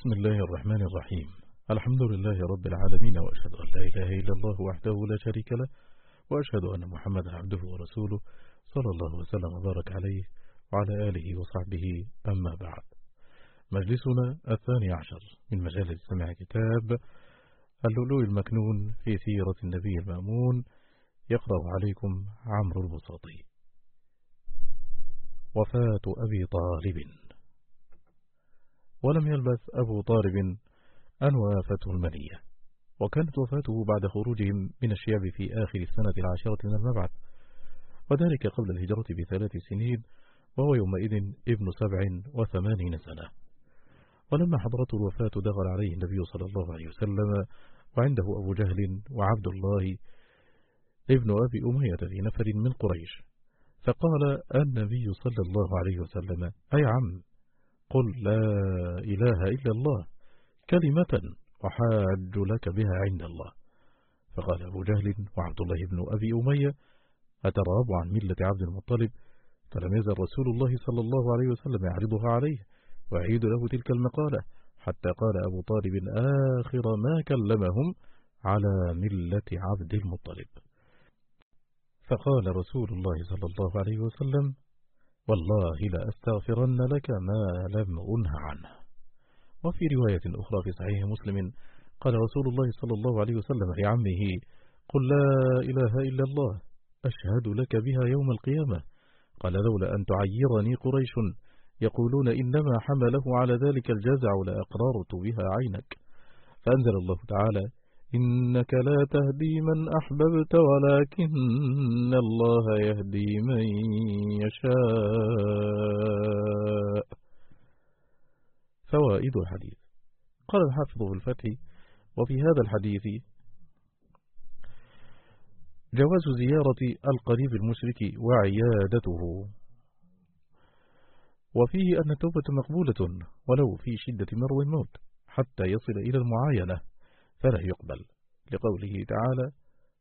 بسم الله الرحمن الرحيم. الحمد لله رب العالمين وأشهد أن لا إله إلا الله وحده لا شريك له وأشهد أن محمدا عبده ورسوله صلى الله وسلم وبارك عليه وعلى آله وصحبه. أما بعد مجلسنا الثاني عشر من مجالس سمع كتاب اللؤلؤ المكنون في سيرة النبي المأمون. يقرأ عليكم عمرو البساطي. وفاة أبي طالب. ولم يلبث أبو طالب أن وافته المنية وكانت وفاته بعد خروجهم من الشياب في آخر السنة العاشرة من المبعث وذلك قبل الهجرة بثلاث سنين وهو يومئذ ابن سبع وثمانين سنة. ولما حضرته الوفاة دخل عليه النبي صلى الله عليه وسلم وعنده أبو جهل وعبد الله ابن أبي أمية في نفر من قريش فقال النبي صلى الله عليه وسلم أي عم قل لا إله إلا الله كلمة أحاج لك بها عند الله. فقال أبو جهل وعبد الله بن أبي أمية أتراب عن ملة عبد المطلب؟ فلم يزل رسول الله صلى الله عليه وسلم يعرضها عليه؟ ويعيد له تلك المقالة حتى قال أبو طالب آخر ما كلمهم على ملة عبد المطلب. فقال رسول الله صلى الله عليه وسلم والله لأستغفرن لك ما لم أنه عنه. وفي رواية أخرى في صحيح مسلم قال رسول الله صلى الله عليه وسلم لعمه قل لا إله إلا الله أشهد لك بها يوم القيامة. قال لولا أن تعيرني قريش يقولون إنما حمله على ذلك الجزع لأقررت بها عينك. فأنزل الله تعالى إنك لا تهدي من أحببت ولكن الله يهدي من يشاء. فوائد الحديث. قال الحافظ في الفتح وفي هذا الحديث جواز زيارة القريب المشرك وعيادته. وفيه أن التوبة مقبولة ولو في شدة مرض الموت حتى يصل إلى المعاينة. فلا يقبل. لقوله تعالى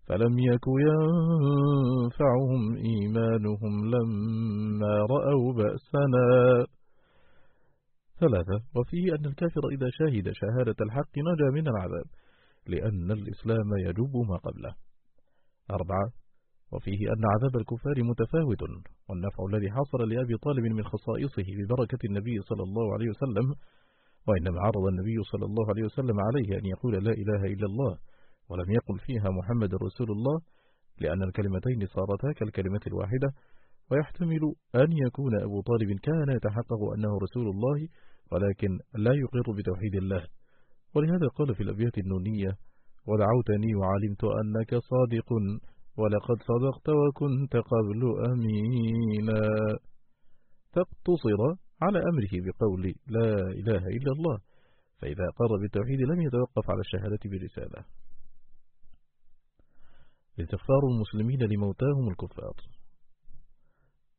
فلم يك ينفعهم إيمانهم لما رأوا بأسنا. ثلاثة وفيه أن الكافر إذا شاهد شهادة الحق نجا من العذاب لأن الإسلام يجب ما قبله. أربعة وفيه أن عذاب الكفار متفاوت والنفع الذي حصل لأبي طالب من خصائصه ببركة النبي صلى الله عليه وسلم وإنما عرض النبي صلى الله عليه وسلم عليه أن يقول لا إله إلا الله ولم يقل فيها محمد رسول الله لأن الكلمتين صارتا كالكلمة الواحدة. ويحتمل أن يكون أبو طالب كان يتحقق أنه رسول الله ولكن لا يقر بتوحيد الله. ولهذا قال في الأبيات النونية ودعوتني وعلمت أنك صادق ولقد صدقت وكنت قبل أمينا. فاقتصر على أمره بقول لا إله إلا الله. فإذا قر بالتوحيد لم يتوقف على الشهادة برسالة استغفار المسلمين لموتاهم الكفار.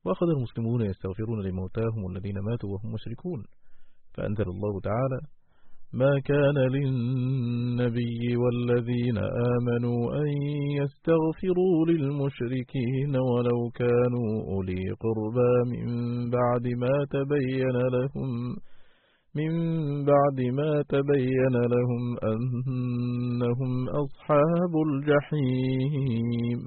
وأخذ المسلمون يستغفرون لموتاهم الذين ماتوا وهم مشركون. فأنزل الله تعالى ما كان للنبي والذين آمنوا أن يستغفروا للمشركين ولو كانوا أولي قربى من بعد ما تبين لهم من بعد ما تبين لهم أنهم أصحاب الجحيم.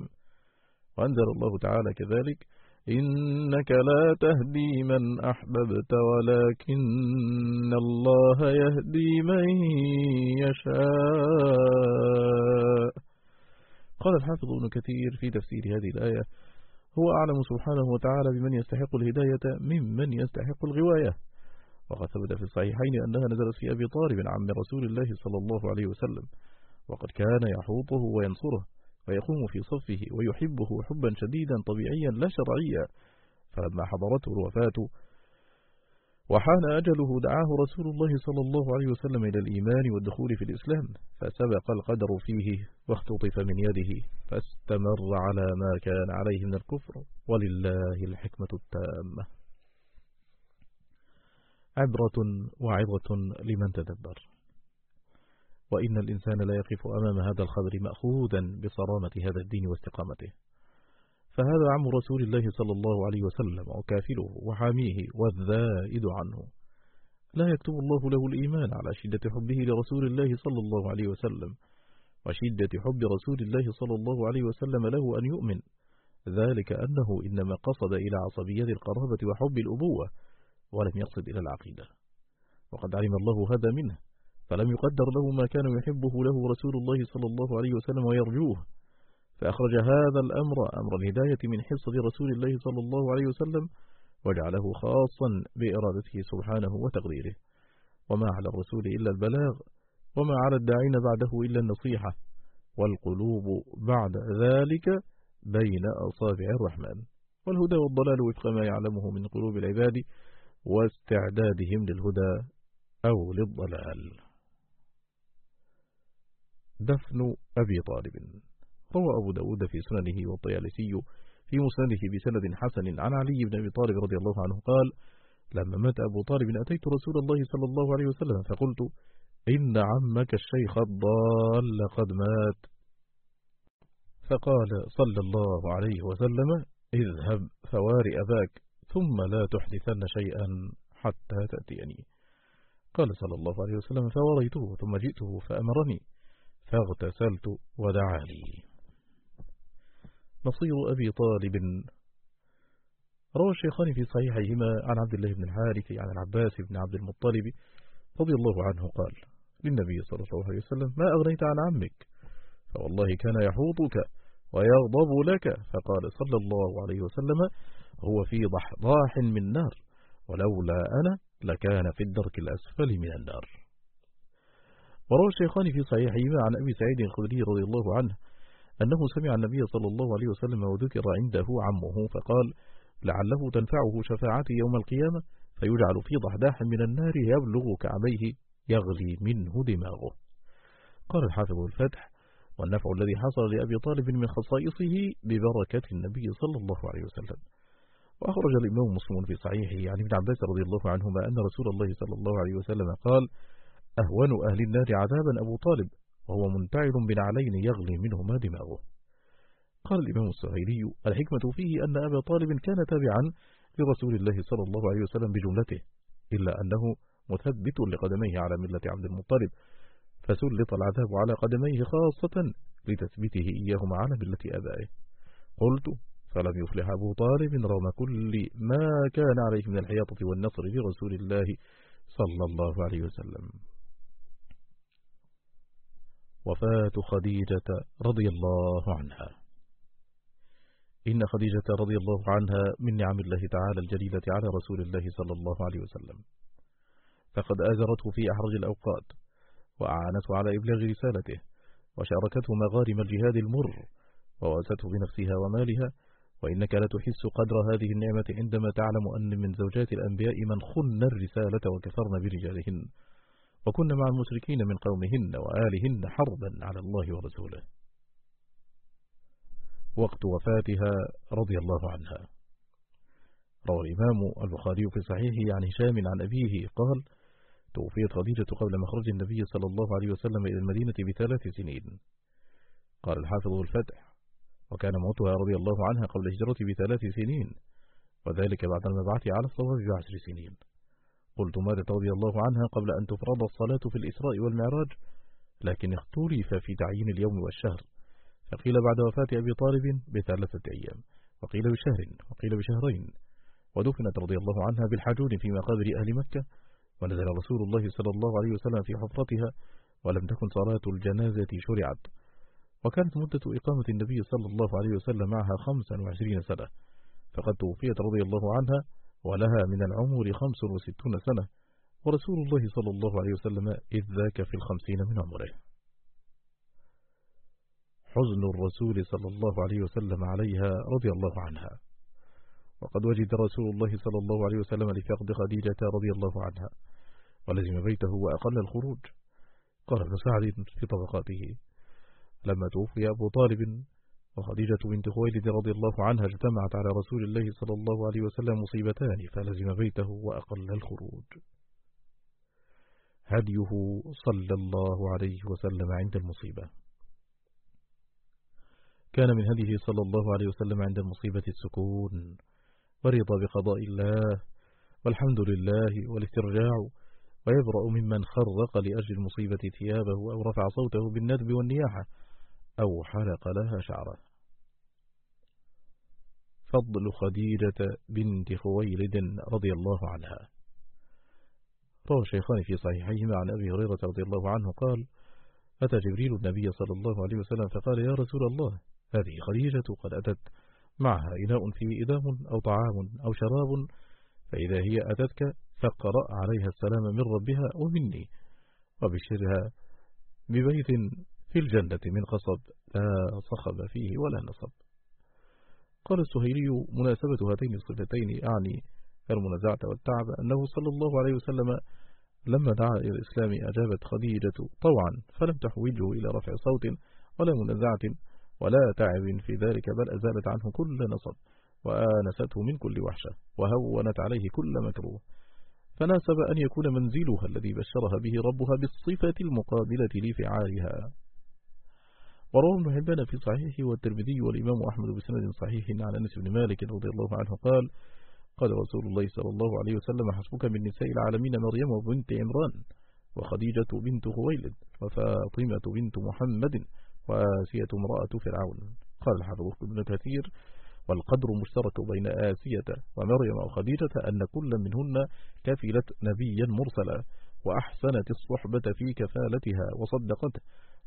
وأنزل الله تعالى كذلك إنك لا تهدي من أحببت ولكن الله يهدي من يشاء. قال الحافظ ابن كثير في تفسير هذه الآية هو أعلم سبحانه وتعالى بمن يستحق الهداية ممن يستحق الغواية. وقد ثبت في الصحيحين أنها نزلت في أبي طالب عم رسول الله صلى الله عليه وسلم وقد كان يحوطه وينصره. ويقوم في صفه ويحبه حبا شديدا طبيعيا لا شرعيا فلما حضرته الوفاة وحان أجله دعاه رسول الله صلى الله عليه وسلم إلى الإيمان والدخول في الإسلام فسبق القدر فيه واختطف من يده فاستمر على ما كان عليه من الكفر ولله الحكمة التامة. عبرة وعظة لمن تدبر. وإن الإنسان لا يقف أمام هذا الخبر مأخوذا بصرامة هذا الدين واستقامته. فهذا عم رسول الله صلى الله عليه وسلم وكافله وحاميه والذائد عنه. لا يكتب الله له الإيمان على شدة حبه لرسول الله صلى الله عليه وسلم وشدة حب رسول الله صلى الله عليه وسلم له أن يؤمن. ذلك أنه إنما قصد إلى عصبية القرابة وحب الأبوة ولم يقصد إلى العقيدة. وقد علم الله هذا منه. فلم يقدر له ما كان يحبه له رسول الله صلى الله عليه وسلم ويرجوه. فأخرج هذا الأمر أمر الهداية من حصة رسول الله صلى الله عليه وسلم وجعله خاصا بإرادته سبحانه وتقديره. وما على الرسول إلا البلاغ وما على الداعين بعده إلا النصيحة. والقلوب بعد ذلك بين أصابع الرحمن. والهدى والضلال وفق ما يعلمه من قلوب العباد واستعدادهم للهدى أو للضلال. دفن أبي طالب. روى أبو داود في سننه والطيالسي في مسنده بسند حسن. عن علي بن أبي طالب رضي الله عنه قال لما مات أبو طالب أتيت رسول الله صلى الله عليه وسلم فقلت إن عمك الشيخ الضال قد مات. فقال صلى الله عليه وسلم اذهب فواري أباك ثم لا تحدثن شيئا حتى تأتيني. قال صلى الله عليه وسلم فوريته ثم جئته فأمرني. فاغتسلت ودعا لي نصير أبي طالب. روى الشيخان في صحيحيهما عن عبد الله بن الحارث عن العباس بن عبد المطلب رضي الله عنه قال للنبي صلى الله عليه وسلم ما أغنيت عن عمك؟ فوالله كان يحوطك ويغضب لك. فقال صلى الله عليه وسلم هو في ضحضاح من نار ولولا أنا لكان في الدرك الأسفل من النار. وروى الشيخان في صحيحهما عن أبي سعيد الخدري رضي الله عنه أنه سمع النبي صلى الله عليه وسلم وذكر عنده عمه فقال لعله تنفعه شفاعتي يوم القيامة فيجعل في ضحداح من النار يبلغ كعبيه يغلي منه دماغه. قال الحافظ الفتح والنفع الذي حصل لأبي طالب من خصائصه ببركة النبي صلى الله عليه وسلم. وأخرج الإمام مسلم في صحيحه عن ابن عباس رضي الله عنهما أن رسول الله صلى الله عليه وسلم قال أهون أهل النار عذابا أبو طالب وهو منتعل بنعلين يغلي منهما دماغه قال الإمام السهيلي الحكمة فيه أن أبا طالب كان تابعا لرسول الله صلى الله عليه وسلم بجملته إلا أنه مثبت لقدميه على ملة عبد المطلب فسلط العذاب على قدميه خاصة لتثبيته إياهما على ملة أبائه. قلت فلم يفلح أبو طالب رغم كل ما كان عليه من الحياطة والنصر لرسول الله صلى الله عليه وسلم. وفاة خديجة رضي الله عنها. إن خديجة رضي الله عنها من نعم الله تعالى الجليلة على رسول الله صلى الله عليه وسلم. فقد آزرته في أحرج الأوقات وأعانته على إبلاغ رسالته وشاركته مغارم الجهاد المر وواسته بنفسها ومالها وإنك لا تحس قدر هذه النعمة عندما تعلم أن من زوجات الأنبياء من خن الرسالة وكفرن برجالهن. وكن مع المشركين من قومهن وآلهن حربا على الله ورسوله. وقت وفاتها رضي الله عنها. روى الإمام البخاري في صحيحه عن هشام عن أبيه قال توفيت خديجة قبل مخرج النبي صلى الله عليه وسلم إلى المدينة بثلاث سنين. قال الحافظ الفتح وكان موتها رضي الله عنها قبل الهجرة بثلاث سنين وذلك بعد المبعث على الصواب بعشر سنين. قلت ماتت رضي الله عنها قبل أن تفرض الصلاة في الإسراء والمعراج لكن اختلف في تعيين اليوم والشهر. فقيل بعد وفاة أبي طالب بثلاثة أيام وقيل بشهر وقيل بشهرين. ودفنت رضي الله عنها بالحجون في مقابر أهل مكة ونزل رسول الله صلى الله عليه وسلم في حفرتها ولم تكن صلاة الجنازة شرعت. وكانت مدة إقامة النبي صلى الله عليه وسلم معها خمسا وعشرين سنة فقد توفيت رضي الله عنها ولها من العمر خمس وستون سنة. ورسول الله صلى الله عليه وسلم إذ ذاك في الخمسين من عمره. حزن الرسول صلى الله عليه وسلم عليها رضي الله عنها. وقد وجد رسول الله صلى الله عليه وسلم لفقد خديجة رضي الله عنها ولزم بيته وأقل الخروج. قال ابن سعد في طبقاته لما توفي أبو طالب وخديجة بنت خويلد رضي الله عنها اجتمعت على رسول الله صلى الله عليه وسلم مصيبتان فلزم بيته وأقل الخروج. هديه صلى الله عليه وسلم عند المصيبة. كان من هديه صلى الله عليه وسلم عند المصيبة السكون ورضا بقضاء الله والحمد لله والاسترجاع ويبرأ ممن خرق لأجل المصيبة ثيابه أو رفع صوته بالندب والنياحة. أو حلق لها شعره فضل خديجة بنت خويلد رضي الله عنها. روى الشيخان في صحيحيهما عن أبي هريرة رضي الله عنه قال أتى جبريل النبي صلى الله عليه وسلم فقال يا رسول الله هذه خديجة قد أتت. معها إناء فيه إدام أو طعام أو شراب. فإذا هي أتتك فقرأ عليها السلام من ربها ومني. وبشرها ببيت في الجنة من قصب لا صخب فيه ولا نصب. قال السهيلي مناسبة هاتين الصفتين أعني المنازعة والتعب أنه صلى الله عليه وسلم لما دعا إلى الإسلام أجابت خديجة طوعا فلم تحوجه إلى رفع صوت ولا منازعة ولا تعب في ذلك بل أزالت عنه كل نصب وآنسته من كل وحشة وهونت عليه كل مكروه. فناسب أن يكون منزلها الذي بشرها به ربها بالصفة المقابلة لفعالها. وروى ابن حبان في صحيحه والترمذي والإمام أحمد بسند صحيح عن أنس بن مالك رضي الله عنه قال قال رسول الله صلى الله عليه وسلم حسبك من نساء العالمين مريم وبنت عمران وخديجة بنت خويلد وفاطمة بنت محمد وآسية امرأة فرعون قال الحافظ ابن كثير والقدر مشترك بين آسية ومريم وخديجة أن كل منهن كفلت نبيا مرسلا وأحسنت الصحبة في كفالتها وصدقته.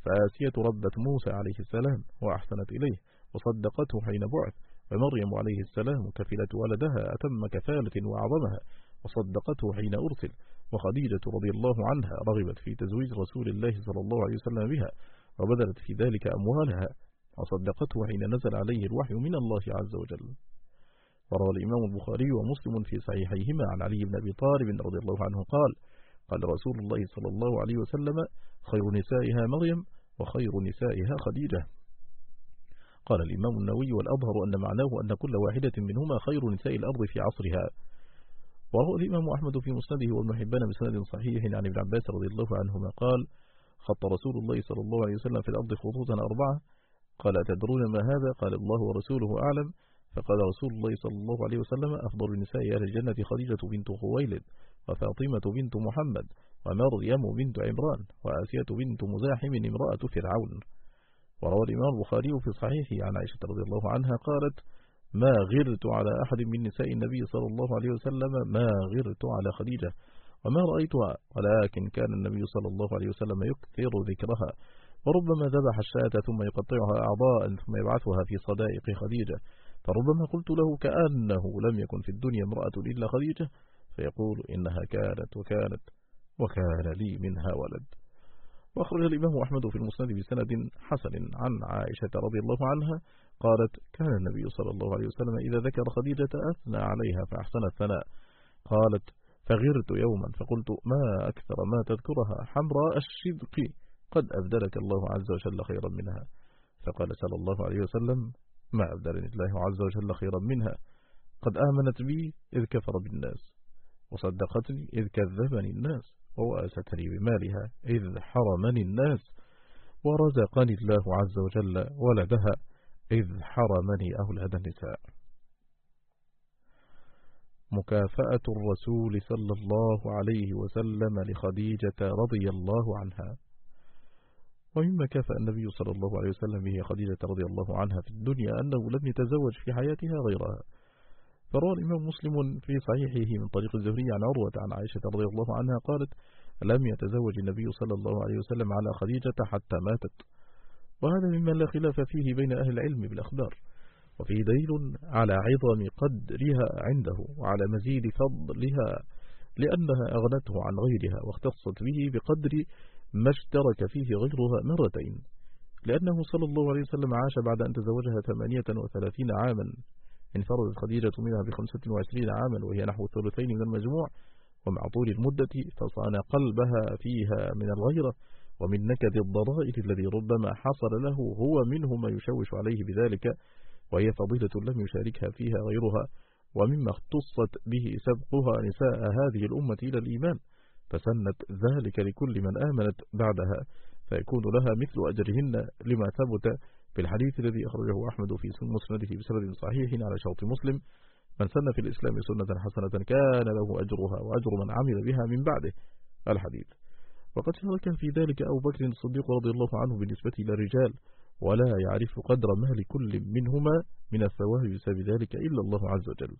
فآسية ربت موسى عليه السلام وأحسنت إليه وصدقته حين بعث. ومريم عليه السلام كفلت ولدها أتم كفالة وأعظمها وصدقته حين أرسل. وخديجة رضي الله عنها رغبت في تزويج رسول الله صلى الله عليه وسلم بها وبذلت في ذلك أموالها وصدقته حين نزل عليه الوحي من الله عز وجل. وروى الإمام البخاري ومسلم في صحيحيهما عن علي بن أبي طالب رضي الله عنه قال قال رسول الله صلى الله عليه وسلم خير نسائها مريم وخير نسائها خديجة. قال الإمام النووي والأظهر أن معناه أن كل واحدة منهما خير نساء الأرض في عصرها. وروى الإمام أحمد في مسنده وابن حبان بسند صحيح عن ابن عباس رضي الله عنهما قال خط رسول الله صلى الله عليه وسلم في الأرض خطوطا أربعة. قال تدرون ما هذا؟ قال الله ورسوله أعلم. فقال رسول الله صلى الله عليه وسلم أفضل نساء أهل الجنة خديجة بنت خويلد وفاطمة بنت محمد ومريم بنت عمران وآسية بنت مزاحم امرأة فرعون. وروى الإمام البخاري في صحيحه عن عائشة رضي الله عنها قالت ما غرت على أحد من نساء النبي صلى الله عليه وسلم ما غرت على خديجة وما رأيتها ولكن كان النبي صلى الله عليه وسلم يكثر ذكرها وربما ذبح الشاة ثم يقطعها أعضاء ثم يبعثها في صدائق خديجة فربما قلت له كأنه لم يكن في الدنيا امرأة إلا خديجة فيقول إنها كانت وكانت وكان لي منها ولد. وأخرج الإمام أحمد في المسند بسند حسن عن عائشة رضي الله عنها قالت كان النبي صلى الله عليه وسلم إذا ذكر خديجة أثنى عليها فأحسن الثناء. قالت فغرت يوما فقلت ما أكثر ما تذكرها حمراء الشدق قد أبدلك الله عز وجل خيرا منها. فقال صلى الله عليه وسلم ما أبدلني الله عز وجل خيرا منها. قد آمنت بي إذ كفر بالناس وصدقتني إذ كذبني الناس ووأستني بمالها إذ حرمني الناس ورزقني الله عز وجل ولدها إذ حرمني أولاد النساء. مكافأة الرسول صلى الله عليه وسلم لخديجة رضي الله عنها. ومما كافأ النبي صلى الله عليه وسلم به خديجة رضي الله عنها في الدنيا أنه لم يتزوج في حياتها غيرها. فروى الإمام مسلم في صحيحه من طريق الزهري عن عروة عن عائشة رضي الله عنها قالت لم يتزوج النبي صلى الله عليه وسلم على خديجة حتى ماتت. وهذا مما لا خلاف فيه بين أهل العلم بالأخبار. وفيه دليل على عظم قدرها عنده وعلى مزيد فضلها لأنها أغنته عن غيرها واختصت به بقدر ما اشترك فيه غيرها مرتين لأنه صلى الله عليه وسلم عاش بعد أن تزوجها ثمانية وثلاثين عاما. انفردت خديجة منها بخمسة وعشرين عاما وهي نحو الثلثين من المجموع ومع طول المدة فصان قلبها فيها من الغيرة ومن نكد الضرائر الذي ربما حصل له هو منه ما يشوش عليه بذلك وهي فضيلة لم يشاركها فيها غيرها ومما اختصت به سبقها نساء هذه الأمة إلى الإيمان. فسنت ذلك لكل من آمنت بعدها فيكون لها مثل أجرهن لما ثبت في الحديث الذي أخرجه أحمد في مسنده بسند صحيح على شرط مسلم من سن في الإسلام سنة حسنة كان له أجرها وأجر من عمل بها من بعده. الحديث. وقد شارك في ذلك أبو بكر الصديق رضي الله عنه بالنسبة إلى الرجال ولا يعرف قدر مال كل منهما من الثواب بسبب ذلك إلا الله عز وجل.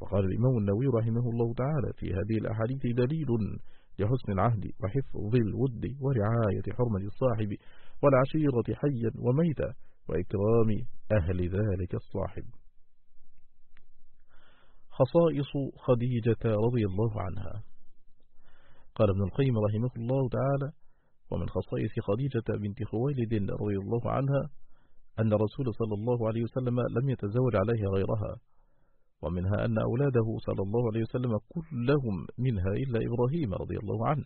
وقال الإمام النووي رحمه الله تعالى في هذه الأحاديث دليل لحسن العهد وحفظ الود ورعاية حرمة الصاحب والعشيرة حيا وميتا وإكرام أهل ذلك الصاحب. خصائص خديجة رضي الله عنها. قال ابن القيم رحمه الله تعالى ومن خصائص خديجة بنت خويلد رضي الله عنها أن الرسول صلى الله عليه وسلم لم يتزوج عليها غيرها ومنها أن أولاده صلى الله عليه وسلم كلهم منها إلا إبراهيم رضي الله عنه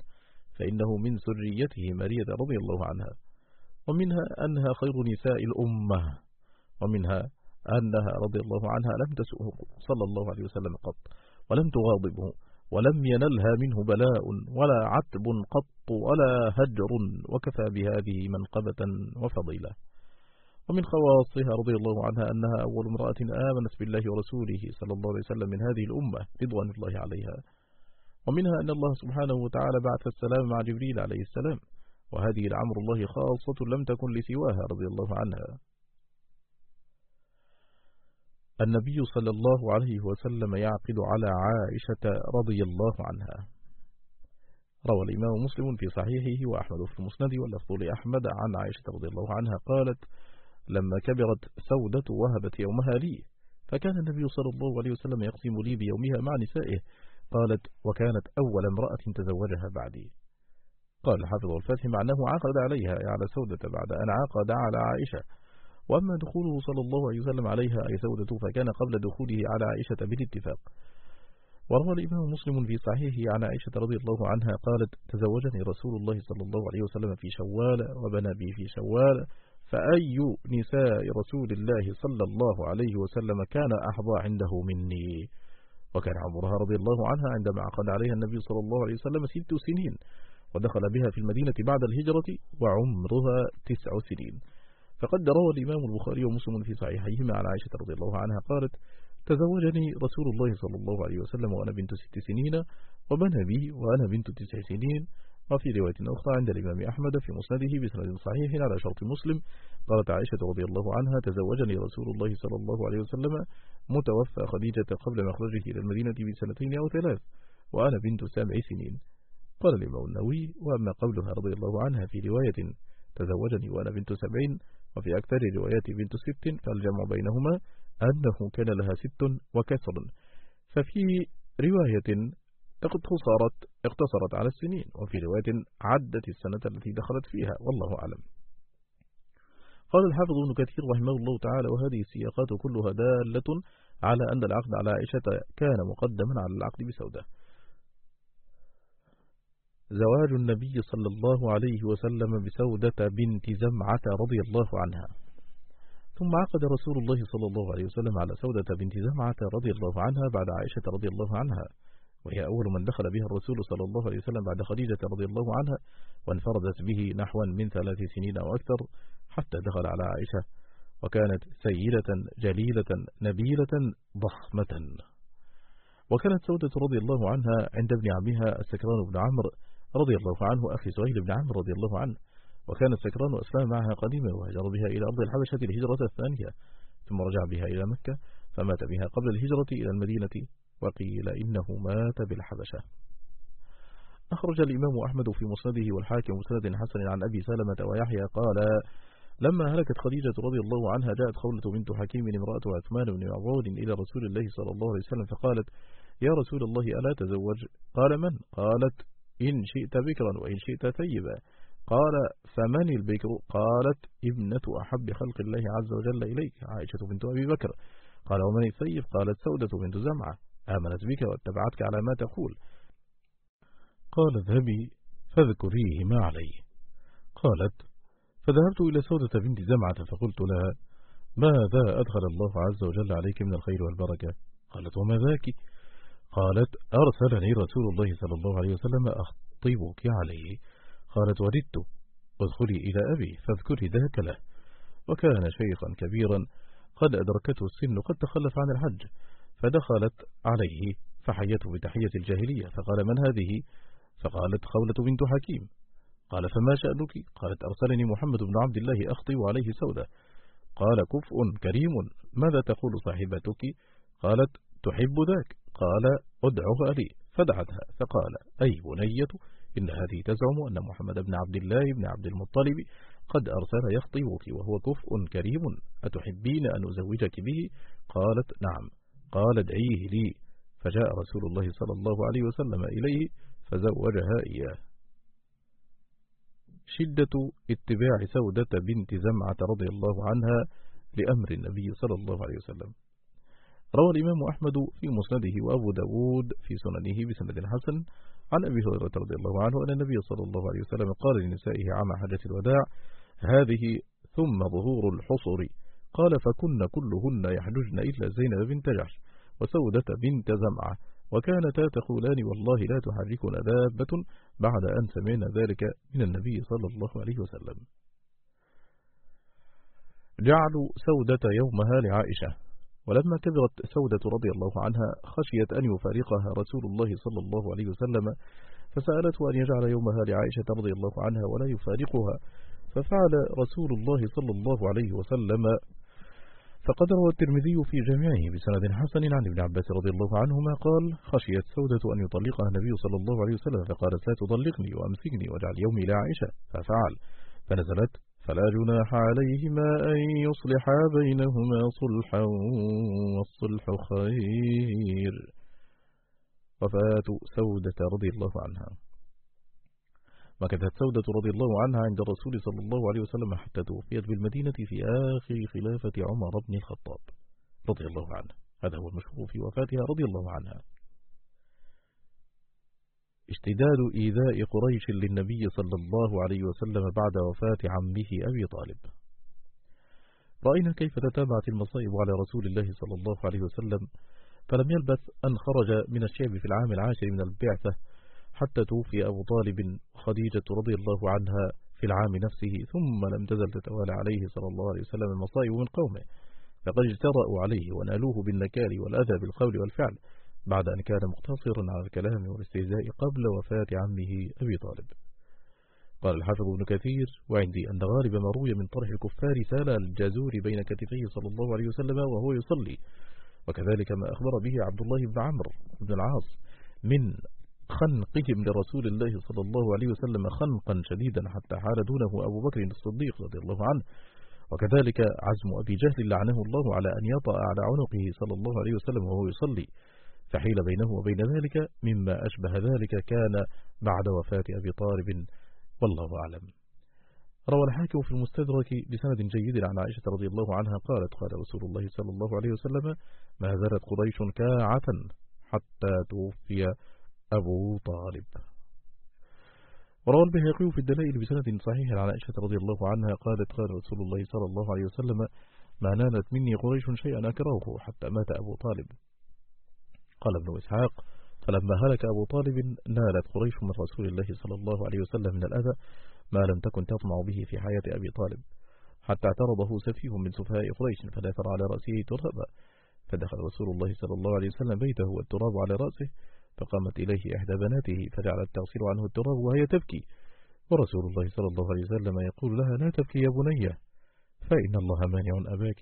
فإنه من سريته مريد رضي الله عنها. ومنها أنها خير نساء الأمة ومنها أنها رضي الله عنها لم تسؤه صلى الله عليه وسلم قط ولم تغاضبه ولم ينلها منه بلاء ولا عتب قط ولا هجر وكفى بهذه منقبة وفضيلة. ومن خواصها رضي الله عنها أنها أول امرأة آمنت بالله ورسوله صلى الله عليه وسلم من هذه الأمة رضوان الله عليها. ومنها أن الله سبحانه وتعالى بعث السلام مع جبريل عليه السلام وهذه العمر الله خاصة لم تكن لسواها رضي الله عنها. النبي صلى الله عليه وسلم يعقد على عائشة رضي الله عنها. روى الإمام مسلم في صحيحه وأحمد في المسند واللفظ لأحمد عن عائشة رضي الله عنها قالت لما كبرت سودة وهبت يومها لي فكان النبي صلى الله عليه وسلم يقسم لي بيومها مع نسائه. قالت وكانت أول امرأة تزوجها بعدي. قال حافظ الفتح معناه عقد عليها على سودة بعد أن عقد على عائشة. وأما دخوله صلى الله عليه وسلم عليها أي سودة فكان قبل دخوله على عائشة بالاتفاق. وروى الإمام مسلم في صحيحه عن عائشة رضي الله عنها قالت تزوجني رسول الله صلى الله عليه وسلم في شوال وبنى بي في شوال فأي نساء رسول الله صلى الله عليه وسلم كان أحظى عنده مني؟ وكان عمرها رضي الله عنها عندما عقد عليها النبي صلى الله عليه وسلم ست سنين ودخل بها في المدينة بعد الهجرة وعمرها تسع سنين. فقد روى الإمام البخاري ومسلم في صحيحيهما على عائشة رضي الله عنها قالت تزوجني رسول الله صلى الله عليه وسلم وأنا بنت ست سنين وبنى بي وأنا بنت تسع سنين وفي رواية أخرى عند الإمام أحمد في مسنده بسند صحيح على شرط مسلم. قالت عائشة رضي الله عنها تزوجني رسول الله صلى الله عليه وسلم متوفى خديجة قبل مخرجه إلى المدينة بسنتين أو ثلاث وأنا بنت سبع سنين. قال الإمام النووي وأما قولها رضي الله عنها في رواية تزوجني وأنا بنت سبعين وفي أكثر روايات بنت ست فالجمع بينهما أنه كان لها ست وكسر. ففي رواية اقتصرت اقتصرت على السنين وفي رواية عدت السنة التي دخلت فيها والله أعلم. قال الحافظ ابن كثير رحمه الله تعالى وهذه السياقات كلها دالة على أن العقد على عائشة كان مقدما على العقد بسودة. زواج النبي صلى الله عليه وسلم بسودة بنت زمعة رضي الله عنها. ثم عقد رسول الله صلى الله عليه وسلم على سودة بنت زمعة رضي الله عنها بعد عائشة رضي الله عنها. وهي أول من دخل بها الرسول صلى الله عليه وسلم بعد خديجة رضي الله عنها وانفردت به نحوا من ثلاث سنين أو أكثر حتى دخل على عائشة وكانت سيدة جليلة نبيلة ضخمة. وكانت سودة رضي الله عنها عند ابن عمها السكران بن عمرو رضي الله عنه أخي سهيل بن عمرو رضي الله عنه. وكان السكران أسلم معها قديما وهجر بها إلى أرض الحبشة الهجرة الثانية ثم رجع بها إلى مكة فمات بها قبل الهجرة إلى المدينة وقيل إنه مات بالحبشة. أخرج الإمام أحمد في مسنده والحاكم مسند حسن عن أبي سلمة ويحيى قال لما هلكت خديجة رضي الله عنها جاءت خولة بنت حكيم امرأة عثمان بن عبود إلى رسول الله صلى الله عليه وسلم فقالت يا رسول الله ألا تزوج؟ قال من؟ قالت إن شئت بكرا وإن شئت ثيبا قال فمن البكر؟ قالت ابنة أحب خلق الله عز وجل إليك عائشة بنت أبي بكر. قال ومن الثيب قالت سودة بنت زمعة. آمنت بك واتبعتك على ما تقول. قال اذهبي فاذكريه ما عليه. قالت فذهبت إلى سودة بنت زمعة فقلت لها ماذا أدخل الله عز وجل عليك من الخير والبركة؟ قالت وما ذاك؟ قالت أرسلني رسول الله صلى الله عليه وسلم أخطبك عليه. قالت وددت ادخلي إلى أبي فاذكري ذاك له. وكان شيخا كبيرا. قد أدركته السن قد تخلف عن الحج. فدخلت عليه فحيته بتحية الجاهلية فقال من هذه؟ فقالت خولة بنت حكيم. قال فما شأنك؟ قالت أرسلني محمد بن عبد الله أخطب عليه سودة. قال كفء كريم ماذا تقول صاحبتك؟ قالت تحب ذاك. قال ادعها لي. فدعتها فقال أي بنية؟ إن هذه تزعم أن محمد بن عبد الله بن عبد المطلب قد أرسل يخطبك وهو كفء كريم. أتحبين أن أزوجك به؟ قالت نعم. قال ادعيه لي. فجاء رسول الله صلى الله عليه وسلم إليه فزوجها إياه. شدة اتباع سودة بنت زمعة رضي الله عنها لأمر النبي صلى الله عليه وسلم. روى الإمام أحمد في مسنده وأبو داود في سننه بسند حسن عن أبي هريرة رضي الله عنه أن النبي صلى الله عليه وسلم قال لنسائه عام حجة الوداع هذه ثم ظهور الحصر. قال فكن كلهن يحججن إلا زينب بنت جحش وسودة بنت زمعة وكانتا تقولان والله لا تحركنا دابة بعد أن سمعنا ذلك من النبي صلى الله عليه وسلم. جعلوا سودة يومها لعائشة ولما كبرت سودة رضي الله عنها خشيت أن يفارقها رسول الله صلى الله عليه وسلم فسألته أن يجعل يومها لعائشة رضي الله عنها ولا يفارقها ففعل رسول الله صلى الله عليه وسلم فقد روى الترمذي في جامعه بسند حسن عن ابن عباس رضي الله عنهما قال خشيت سودة أن يطلقها النبي صلى الله عليه وسلم فقالت لا تطلقني وأمسكني واجعل يومي لعائشة ففعل. فنزلت فلا جناح عليهما أن يصلحا بينهما صلحا والصلح خير وفاة سودة رضي الله عنها. مكثت سودة رضي الله عنها عند الرسول صلى الله عليه وسلم حتى توفيت بالمدينة في آخر خلافة عمر بن الخطاب رضي الله عنه. هذا هو المشهور في وفاتها رضي الله عنها. اشتداد إيذاء قريش للنبي صلى الله عليه وسلم بعد وفاة عمه أبي طالب. رأينا كيف تتابعت المصائب على رسول الله صلى الله عليه وسلم فلم يلبث أن خرج من الشعب في العام العاشر من البعثة حتى توفي أبو طالب وخديجة رضي الله عنها في العام نفسه ثم لم تزل تتوالى عليه صلى الله عليه وسلم المصائب من قومه. فقد اجترأوا عليه ونالوه بالنكال والأذى بالقول والفعل بعد أن كان مقتصرا على الكلام والاستهزاء قبل وفاة عمه أبي طالب. قال الحافظ ابن كثير وعندي أن غالب ما روي من طرح الكفار سال الجازور بين كتفيه صلى الله عليه وسلم وهو يصلي. وكذلك ما أخبر به عبد الله بن عمرو بن العاص من خنقهم لرسول الله صلى الله عليه وسلم خنقا شديدا حتى حال دونه أبو بكر الصديق رضي الله عنه. وكذلك عزم أبي جهل لعنه الله على أن يطأ على عنقه صلى الله عليه وسلم وهو يصلي. فحيل بينه وبين ذلك مما أشبه ذلك كان بعد وفاة أبي طالب. والله أعلم. روى الحاكم في المستدرك بسند جيد عن عائشة رضي الله عنها قالت قال رسول الله صلى الله عليه وسلم ما زالت قريش كاعة حتى توفي أبو طالب. وروى البهقي في الدلائل بسند صحيح عن عائشة رضي الله عنها قالت قال رسول الله صلى الله عليه وسلم ما نالت مني قريش شيئا أكرهه حتى مات أبو طالب. قال ابن إسحاق فلما هلك أبو طالب نالت قريش من رسول الله صلى الله عليه وسلم من الأذى ما لم تكن تطمع به في حياة أبي طالب حتى اعترضه سفيه من سفهاء قريش فدافر على رأسه ترابا فدخل رسول الله صلى الله عليه وسلم بيته والتراب على رأسه فقامت إليه إحدى بناته فجعلت تغسل عنه التراب وهي تبكي. ورسول الله صلى الله عليه وسلم يقول لها لا تبكي يا بني فإن الله مانع أباك.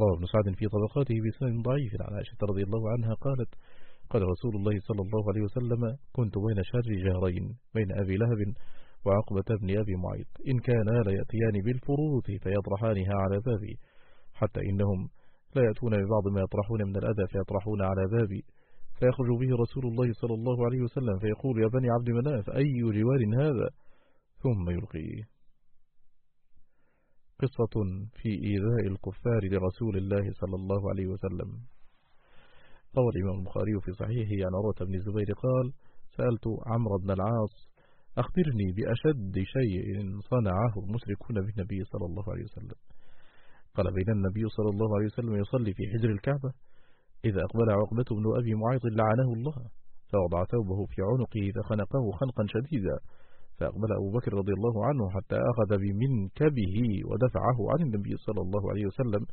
روى ابن سعد في طبقاته بسند ضعيف. عن عائشة رضي الله عنها قالت قال رسول الله صلى الله عليه وسلم كنت بين شر جهرين بين أبي لهب وعقبة بن أبي معيط. إن كانا ليأتيان بالفروض فيطرحانها على بابي حتى إنهم لا يأتون ببعض ما يطرحون من الأذى فيطرحون على بابي. فيخرج به رسول الله صلى الله عليه وسلم فيقول يا بني عبد مناف أي جوار هذا؟ ثم يلقيه. قصة في إيذاء الكفار لرسول الله صلى الله عليه وسلم. روى الإمام البخاري في صحيحه عن عروة بن الزبير قال سألت عمرو بن العاص أخبرني بأشد شيء صنعه المشركون بالنبي صلى الله عليه وسلم. قال بين النبي صلى الله عليه وسلم يصلي في حجر الكعبة إذا أقبل عقبة بن أبي معيط لعنه الله فوضع ثوبه في عنقه فخنقه خنقا شديدا فأقبل أبو بكر رضي الله عنه حتى أخذ بمنكبه ودفعه عن النبي صلى الله عليه وسلم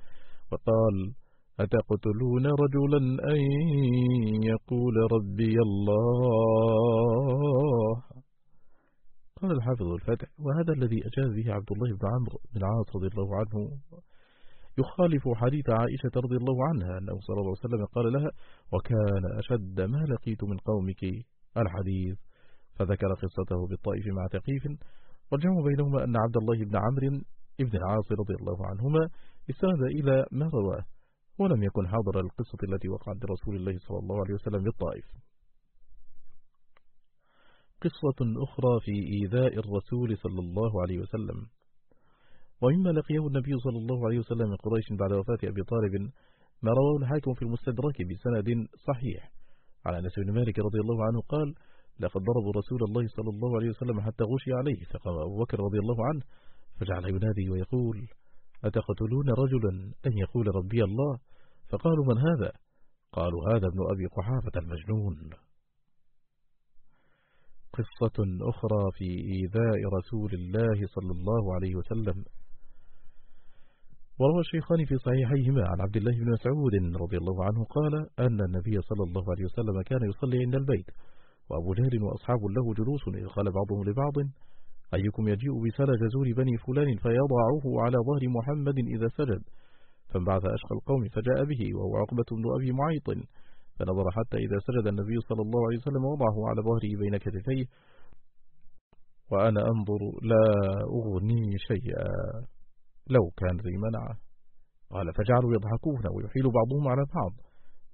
وقال أتقتلون رجلا أن يقول ربي الله؟ قال الحافظ الفتح وهذا الذي أجاز به عبد الله بن عمرو بن عاص رضي الله عنه يخالف حديث عائشة رضي الله عنها أنه صلى الله عليه وسلم قال لها وكان أشد ما لقيت من قومك. الحديث. فذكر قصته بالطائف مع تقيف. والجمع بينهما أن عبد الله بن عمرو ابن العاص رضي الله عنهما استند إلى ما رواه ولم يكن حاضر القصة التي وقعت لرسول الله صلى الله عليه وسلم بالطائف. قصة أخرى في إيذاء الرسول صلى الله عليه وسلم. ومما لقيه النبي صلى الله عليه وسلم من قريش بعد وفاة أبي طالب ما رواه الحاكم في المستدرك بسند صحيح. على أنس بن مالك رضي الله عنه قال لقد ضربوا رسول الله صلى الله عليه وسلم حتى غشي عليه فقام أبو بكر رضي الله عنه فجعل ينادي ويقول أتقتلون رجلا؟ أن يقول ربي الله. فقالوا من هذا؟ قالوا هذا ابن أبي قحافة المجنون. قصة أخرى في إيذاء رسول الله صلى الله عليه وسلم. وروى الشيخان في صحيحيهما عن عبد الله بن مسعود رضي الله عنه قال أن النبي صلى الله عليه وسلم كان يصلي عند البيت وأبو جهل وأصحاب له جلوس إذ قال بعضهم لبعض أيكم يجيء بسال جزور بني فلان فيضعه على ظهر محمد إذا سجد فانبعث أشقى القوم فجاء به وهو عقبة بن أبي معيط فنظر حتى إذا سجد النبي صلى الله عليه وسلم وضعه على ظهره بين كتفيه وأنا أنظر لا أغني شيئا. لو كان ذي منعه قال فجعلوا يضحكون ويحيل بعضهم على بعض.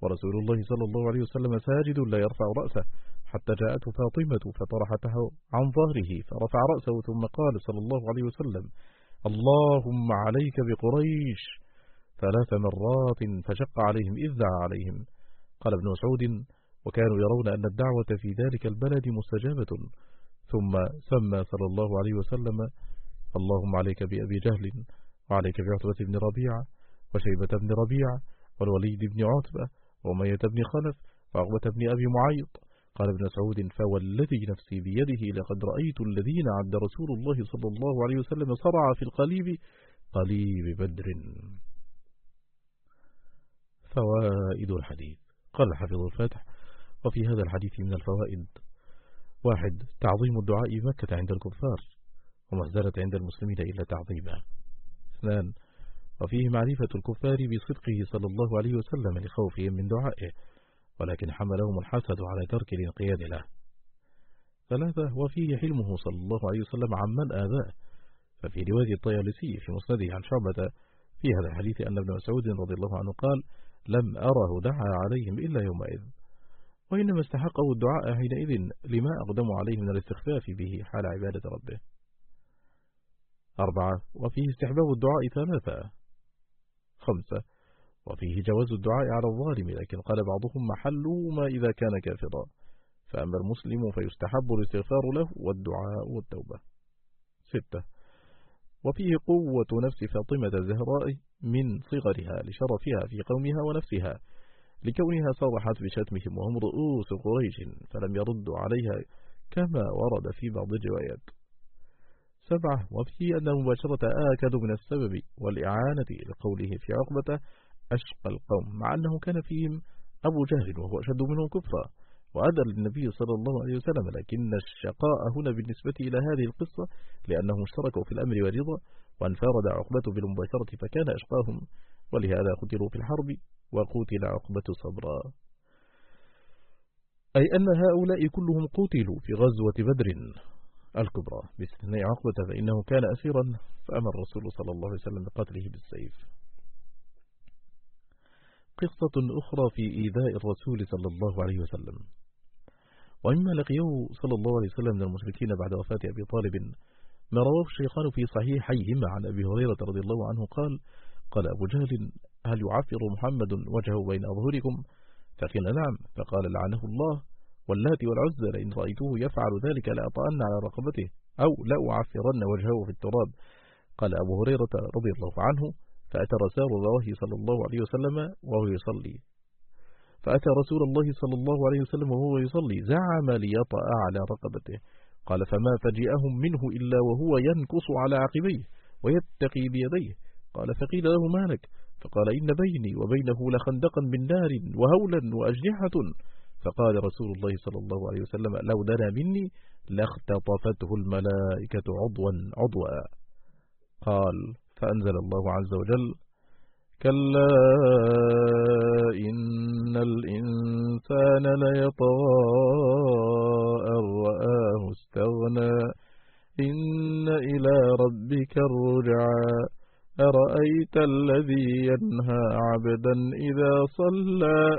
ورسول الله صلى الله عليه وسلم ساجد لا يرفع رأسه حتى جاءته فاطمة فطرحته عن ظهره فرفع رأسه ثم قال صلى الله عليه وسلم اللهم عليك بقريش ثلاث مرات فشق عليهم إذ دعا عليهم. قال ابن مسعود وكانوا يرون أن الدعوة في ذلك البلد مستجابة. ثم سمى صلى الله عليه وسلم اللهم عليك بأبي جهل وعليك بعتبة بن ربيعة وشيبة بن ربيعة والوليد بن عتبة وأمية بن خلف وعقبة بن أبي معيط. قال ابن سعود فوالذي نفسي بيده لقد رأيت الذين عد رسول الله صلى الله عليه وسلم صرع في القليب قليب بدر. فوائد الحديث. قال حفظ الفاتح وفي هذا الحديث من الفوائد واحد تعظيم الدعاء مكة عند الكفار وما زالت عند المسلمين إلا تعظيمه اثنان وفيه معرفة الكفار بصدقه صلى الله عليه وسلم لخوفهم من دعائه ولكن حملهم الحسد على ترك الانقياد له. ثلاثة وفيه حلمه صلى الله عليه وسلم عمن آذاه. ففي رواية الطيالسي في مسنده عن شعبة في هذا الحديث أن ابن مسعود رضي الله عنه قال لم أره دعا عليهم إلا يومئذ. وإنما استحقه الدعاء حينئذ لما أقدم عليه من الاستخفاف به حال عبادة ربه. أربعة وفيه استحباب الدعاء ثلاثة. خمسة وفيه جواز الدعاء على الظالم لكن قال بعضهم محله ما إذا كان كافرا. فأما المسلم فيستحب الاستغفار له والدعاء والتوبة. ستة وفيه قوة نفس فاطمة الزهراء من صغرها لشرفها في قومها ونفسها لكونها صرحت بشتمهم وهم رؤوس قريش فلم يردوا عليها كما ورد في بعض الروايات. سبعة وفيه أن مباشرة آكد من السبب والإعانة لقوله في عقبة أشقى القوم مع أنه كان فيهم أبو جهل وهو أشد منهم كفرا وأدى للنبي صلى الله عليه وسلم لكن الشقاء هنا بالنسبة إلى هذه القصة لأنهم اشتركوا في الأمر والرضا وانفرد عقبة بالمباشرة فكان أشقاهم ولهذا قتلوا في الحرب وقتل عقبة صبرا. أي أن هؤلاء كلهم قتلوا في غزوة بدر. الكبرى. باستثناء عقبة فإنه كان أسيرا فأمر الرسول صلى الله عليه وسلم بقتله بالسيف. قصة أخرى في إيذاء الرسول صلى الله عليه وسلم. ومما لقيه صلى الله عليه وسلم من المشركين بعد وفاة أبي طالب. ما رواه الشيخان في صحيحيهما عن أبي هريرة رضي الله عنه قال قال أبو جهل هل يعفر محمد وجهه بين أظهركم؟ فقيل نعم. فقال لعنه الله. واللات والعزى لئن رأيته يفعل ذلك لأطأن على رقبته أو لأعفرن وجهه في التراب. قال أبو هريرة رضي الله عنه فأتى رسول الله صلى الله عليه وسلم وهو يصلي. فأتى رسول الله صلى الله عليه وسلم وهو يصلي زعم ليطأ على رقبته. قال فما فجئهم منه إلا وهو ينكص على عقبيه ويتقي بيديه. قال فقيل له مالك فقال إن بيني وبينه لخندقا من نار وهولا وأجنحة. فقال رسول الله صلى الله عليه وسلم لو دنا مني لاختطفته الملائكة عضوا عضوا. قال فأنزل الله عز وجل كلا إن الإنسان ليطغى أن رآه استغنى. إن إلى ربك الرجعى. أرأيت الذي ينهى عبدا إذا صلى؟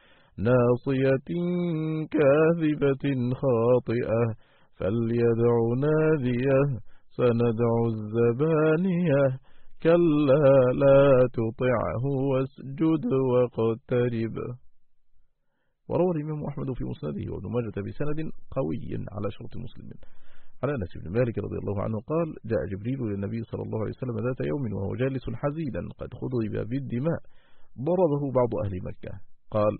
ناصية كاذبة خاطئة فليدع نادية سندع الزبانية. كلا لا تطعه واسجد واقترب. وروى الإمام أحمد في مسنده وابن ماجة بسند قوي على شرط مسلم. على أنس بن مالك رضي الله عنه قال جاء جبريل للنبي صلى الله عليه وسلم ذات يوم وهو جالس حزينا قد خضب بالدماء ضربه بعض أهل مكة. قال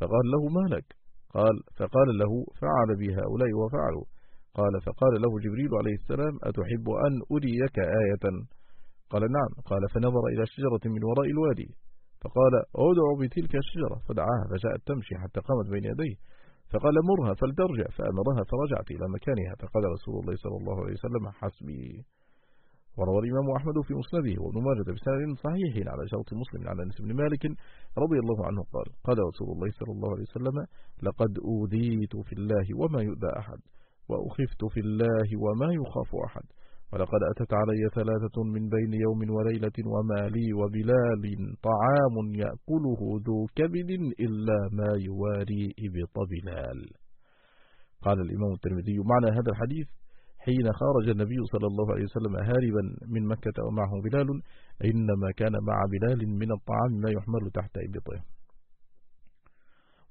فقال له ما لك؟ قال فقال له فعل بي هؤلاء وفعلوا. قال فقال له جبريل عليه السلام أتحب أن أريك آية؟ قال نعم. قال فنظر إلى شجرة من وراء الوادي. فقال أدعو بتلك الشجرة. فدعاها فجاءت تمشي حتى قامت بين يديه. فقال مرها فلترجع. فأمرها فرجعت إلى مكانها. فقال رسول الله صلى الله عليه وسلم حسبي. وروى الإمام أحمد في مسنده وابن ماجه بسند صحيح على شرط مسلم على أنس بن مالك رضي الله عنه قال قال رسول الله صلى الله عليه وسلم لقد أوذيت في الله وما يؤذى أحد وأخفت في الله وما يخاف أحد ولقد أتت علي ثلاثة من بين يوم وليلة وما لي وبلال طعام يأكله ذو كبد إلا ما يواري إبط بلال قال الإمام الترمذي معنى هذا الحديث حين خرج النبي صلى الله عليه وسلم هاربا من مكة ومعه بلال إنما كان مع بلال من الطعام ما يحمل تحت إبطه.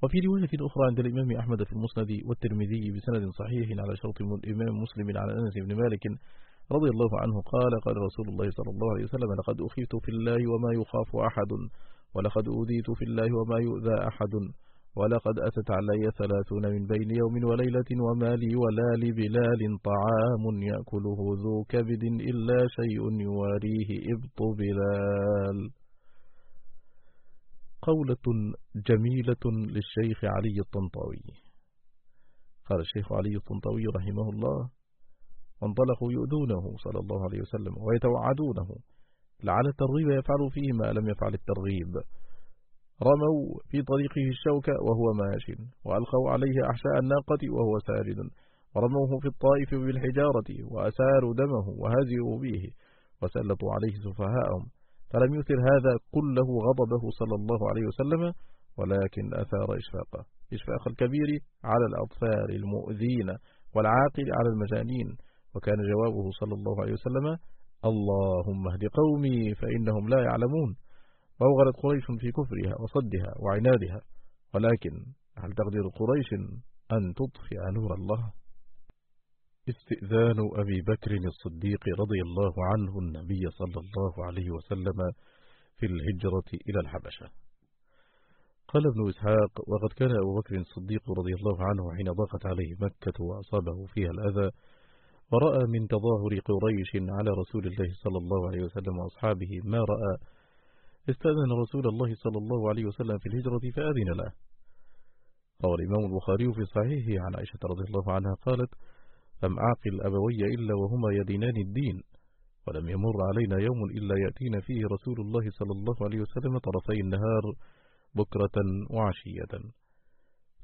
وفي رواية أخرى عند الإمام أحمد في المسند والترمذي بسند صحيح على شرط الإمام مسلم على أنس بن مالك رضي الله عنه قال قال رسول الله صلى الله عليه وسلم لقد أخيت في الله وما يخاف أحد ولقد أوديت في الله وما يؤذى أحد ولقد أتت علي ثلاثون من بين يوم وليلة وما لي ولا لبلال طعام يأكله ذو كبد إلا شيء يواريه إبط بلال. قولة جميلة للشيخ علي الطنطاوي. قال الشيخ علي الطنطاوي رحمه الله وانطلقوا يؤذونه صلى الله عليه وسلم ويتوعدونه. لعل الترغيب يفعل فيه ما لم يفعل الترغيب. رموا في طريقه الشوك وهو ماش وألقوا عليه أحشاء الناقة وهو سارد ورموه في الطائف بالحجارة وأساروا دمه وهزئوا به وسلطوا عليه سفهاءهم. فلم يثر هذا كله غضبه صلى الله عليه وسلم ولكن أثار إشفاقه. إشفاق الكبير على الأطفال المؤذين والعاقل على المجانين. وكان جوابه صلى الله عليه وسلم اللهم اهد قومي فإنهم لا يعلمون. وأوغلت قريش في كفرها وصدها وعنادها ولكن هل تقدر قريش أن تطفئ نور الله؟ استئذان أبي بكر الصديق رضي الله عنه النبي صلى الله عليه وسلم في الهجرة إلى الحبشة. قال ابن إسحاق وقد كان أبو بكر الصديق رضي الله عنه حين ضاقت عليه مكة وأصابه فيها الأذى ورأى من تظاهر قريش على رسول الله صلى الله عليه وسلم وأصحابه ما رأى استأذن رسول الله صلى الله عليه وسلم في الهجرة فأذن له. روى الإمام البخاري في صحيحه عن عائشة رضي الله عنها قالت لم أعقل أبوي إلا وهما يدينان الدين ولم يمر علينا يوم إلا يأتينا فيه رسول الله صلى الله عليه وسلم طرفي النهار بكرة وعشية.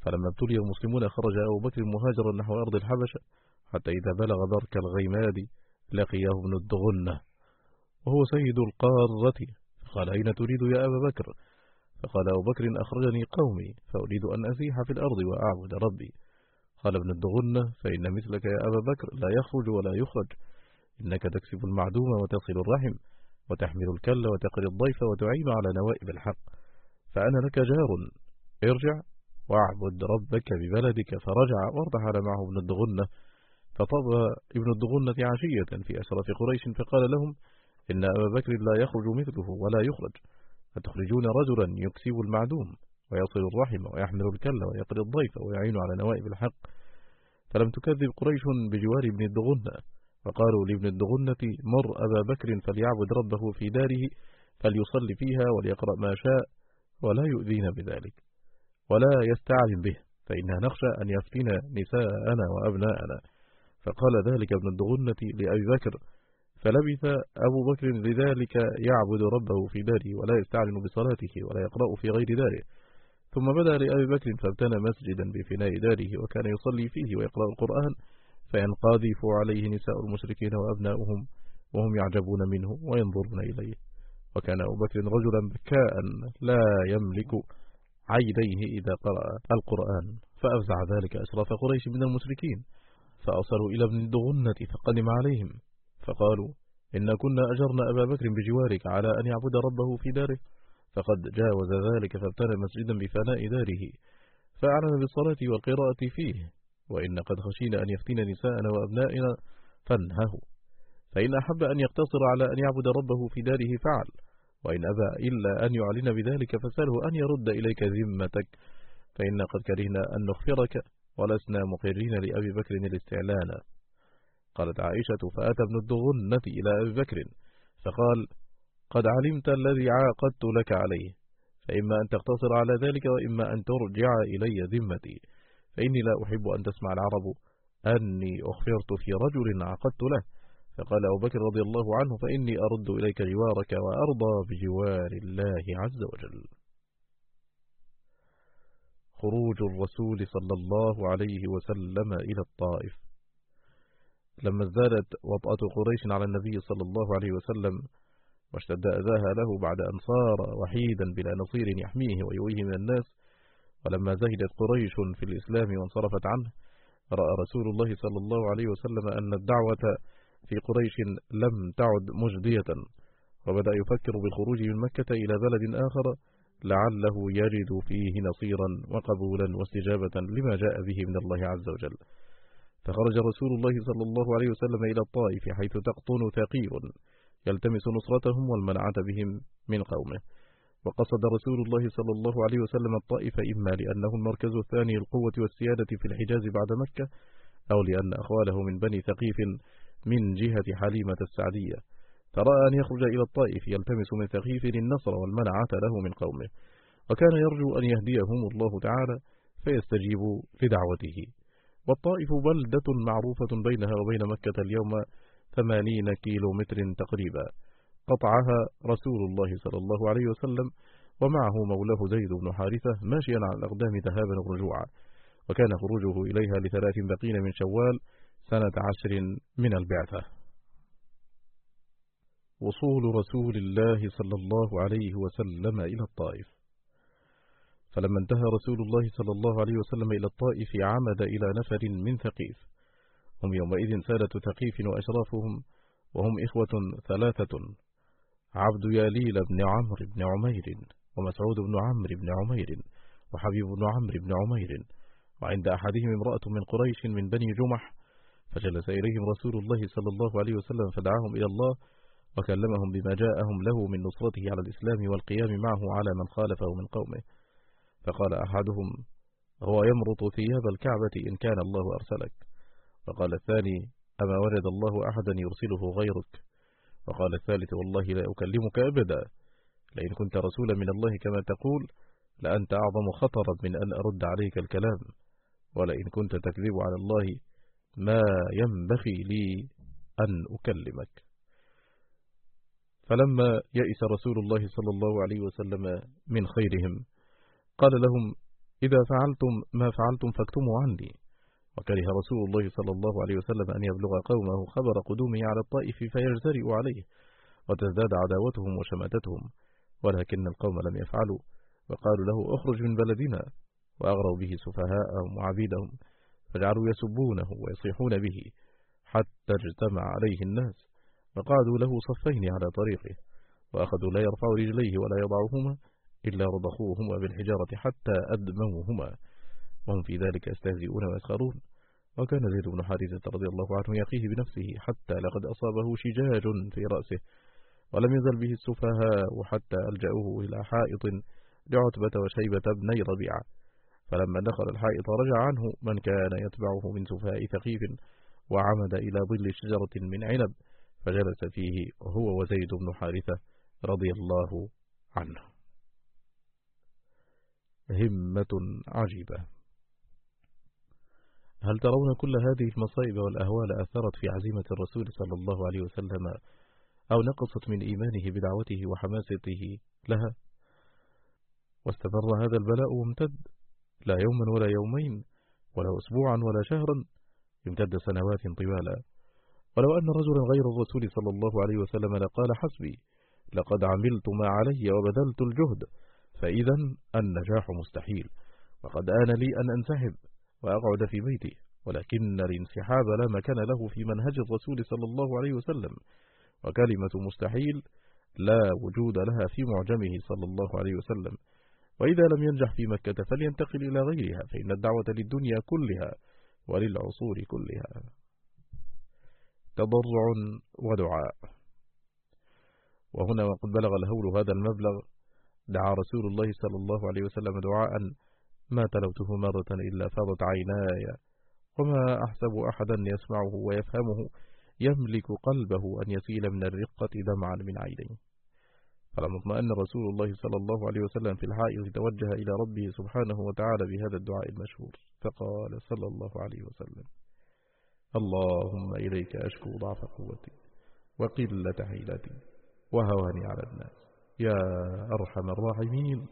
فلما ابتلي المسلمون خرج أبو بكر مهاجرا نحو أرض الحبشة حتى إذا بلغ برك الغيماد لقيه ابن الدغنة وهو سيد القارة. فقال أين تريد يا أبا بكر؟ فقال أبو بكر أخرجني قومي فأريد أن أسيح في الأرض وأعبد ربي. قال ابن الدغنة فإن مثلك يا أبا بكر لا يخرج ولا يخرج. إنك تكسب المعدوم وتصل الرحم وتحمل الكل وتقري الضيف وتعيب على نوائب الحق. فأنا لك جار. ارجع واعبد ربك ببلدك. فرجع وارتحل معه ابن الدغنة. فطب ابن الدغنة عشية في أشرف قريش فقال لهم إن أبا بكر لا يخرج مثله ولا يخرج. فتخرجون رجلا يكسب المعدوم ويصل الرحم ويحمل الكل ويقري الضيف ويعين على نوائب الحق. فلم تكذب قريش بجوار ابن الدغنة. فقالوا لابن الدغنة مر أبا بكر فليعبد ربه في داره فليصلي فيها وليقرأ ما شاء ولا يؤذينا بذلك ولا يستعلم به. فإنها نخشى أن يفتن نساءنا وأبناءنا. فقال ذلك ابن الدغنة لأبي بكر فلبث أبو بكر لذلك يعبد ربه في داره ولا يستعلن بصلاته ولا يقرأ في غير داره. ثم بدأ لأبي بكر فابتنى مسجدا بفناء داره وكان يصلي فيه ويقرأ القرآن فينقاذف عليه نساء المشركين وأبناؤهم وهم يعجبون منه وينظرون إليه. وكان أبو بكر رجلا بكاء لا يملك عيديه إذا قرأ القرآن فأفزع ذلك أشراف قريش من المشركين فأصلوا إلى ابن الدغنة فقدم عليهم. فقالوا إن كنا أجرنا أبا بكر بجوارك على أن يعبد ربه في داره فقد جاوز ذلك فابتنى مسجدا بفناء داره فأعلن بالصلاة والقراءة فيه وإن قد خشينا أن يفتن نساءنا وأبنائنا فانهه. فإن أحب أن يقتصر على أن يعبد ربه في داره فعل وإن أبى إلا أن يعلن بذلك فسأله أن يرد إليك ذمتك فإن قد كرهنا أن نغفرك ولسنا مقرين لأبي بكر الاستعلان. قالت عائشة فأتى ابن الدغنة إلى أبي بكر فقال قد علمت الذي عاقدت لك عليه فإما أن تقتصر على ذلك وإما أن ترجع إلي ذمتي فإني لا أحب أن تسمع العرب أني أخفرت في رجل عقدت له فقال أبو بكر رضي الله عنه فإني أرد إليك جوارك وأرضى بجوار الله عز وجل. خروج الرسول صلى الله عليه وسلم إلى الطائف. لما ازدادت وطأة قريش على النبي صلى الله عليه وسلم واشتد أذاها له بعد أن صار وحيدا بلا نصير يحميه ويويه من الناس. ولما زهدت قريش في الإسلام وانصرفت عنه رأى رسول الله صلى الله عليه وسلم أن الدعوة في قريش لم تعد مجدية. وبدأ يفكر بالخروج من مكة إلى بلد آخر لعله يجد فيه نصيرا وقبولا واستجابة لما جاء به من الله عز وجل. فخرج رسول الله صلى الله عليه وسلم إلى الطائف حيث تقطن ثقيف يلتمس نصرتهم والمنعة بهم من قومه. وقصد رسول الله صلى الله عليه وسلم الطائف إما لأنه المركز الثاني للقوة والسيادة في الحجاز بعد مكة أو لأن أخواله من بني ثقيف من جهة حليمة السعدية. فرأى أن يخرج إلى الطائف يلتمس من ثقيف النصر والمنعة له من قومه. وكان يرجو أن يهديهم الله تعالى فيستجيب لدعوته. والطائف بلدة معروفة بينها وبين مكة اليوم ثمانين كيلو متر تقريبا. قطعها رسول الله صلى الله عليه وسلم ومعه مولاه زيد بن حارثة ماشيا على الأقدام ذهابا ورجوعا وكان خروجه إليها لثلاث بقين من شوال سنة عشر من البعثة. وصول رسول الله صلى الله عليه وسلم إلى الطائف. فلما انتهى رسول الله صلى الله عليه وسلم إلى الطائف عمد إلى نفر من ثقيف. هم يومئذ سادة ثقيف وأشرافهم وهم إخوة ثلاثة عبد ياليل بن عمرو بن عمير ومسعود بن عمرو بن عمير وحبيب بن عمرو بن عمير. وعند أحدهم امرأة من قريش من بني جمح فجلس إليهم رسول الله صلى الله عليه وسلم فدعاهم إلى الله وكلمهم بما جاءهم له من نصرته على الإسلام والقيام معه على من خالفه من قومه. فقال أحدهم هو يمرط ثياب الكعبة إن كان الله أرسلك. فقال الثاني أما ولد الله أحدا يرسله غيرك؟ وقال الثالث والله لا أكلمك أبدا. لئن كنت رسولا من الله كما تقول لأنت أعظم خطرا من أن أرد عليك الكلام. ولئن كنت تكذب على الله ما ينبغي لي أن أكلمك. فلما يئس رسول الله صلى الله عليه وسلم من خيرهم قال لهم إذا فعلتم ما فعلتم فاكتموا عني وكره رسول الله صلى الله عليه وسلم أن يبلغ قومه خبر قدومه على الطائف فيجترئ عليه وتزداد عداوتهم وشماتتهم ولكن القوم لم يفعلوا وقالوا له أخرج من بلدنا. وأغروا به سفهاءهم وعبيدهم فجعلوا يسبونه ويصيحون به حتى اجتمع عليه الناس وقعدوا له صفين على طريقه وأخذوا لا يرفع رجليه ولا يضعهما إلا رضخوهما بالحجارة حتى أدموهما. وهم في ذلك يستهزئون ويسخرون. وكان زيد بن حارثة رضي الله عنه يقيه بنفسه حتى لقد أصابه شجاج في رأسه ولم يزل به السفهاء حتى ألجأوه إلى حائط لعتبة وشيبة بني ربيعة. فلما دخل الحائط رجع عنه من كان يتبعه من سفهاء ثقيف وعمد إلى ظل شجرة من عنب فجلس فيه هو وزيد بن حارثة رضي الله عنه. همة عجيبة. هل ترون كل هذه المصائب والأهوال أثرت في عزيمة الرسول صلى الله عليه وسلم أو نقصت من إيمانه بدعوته وحماسته لها؟ واستمر هذا البلاء وامتد لا يوما ولا يومين ولا أسبوعا ولا شهرا امتد سنوات طوالا ولو أن رجلا غير الرسول صلى الله عليه وسلم لقال حسبي لقد عملت ما علي وبذلت الجهد. فإذا النجاح مستحيل. وقد آن لي أن أنسحب وأقعد في بيتي ولكن الانسحاب لا مكان له في منهج الرسول صلى الله عليه وسلم. وكلمة مستحيل لا وجود لها في معجمه صلى الله عليه وسلم. وإذا لم ينجح في مكة فلينتقل إلى غيرها فإن الدعوة للدنيا كلها وللعصور كلها. تضرع ودعاء. وهنا وقد بلغ الهول هذا المبلغ دعا رسول الله صلى الله عليه وسلم دعاء ما تلوته مرة إلا فاضت عيناي. وما أحسب أحدا يسمعه ويفهمه يملك قلبه أن يسيل من الرقة دمعا من عينيه فلما اطمأن رسول الله صلى الله عليه وسلم في الحائط توجه إلى ربه سبحانه وتعالى بهذا الدعاء المشهور. فقال صلى الله عليه وسلم اللهم إليك أشكو ضعف قوتي وقلة حيلتي وهواني على الناس. يا أرحم الراحمين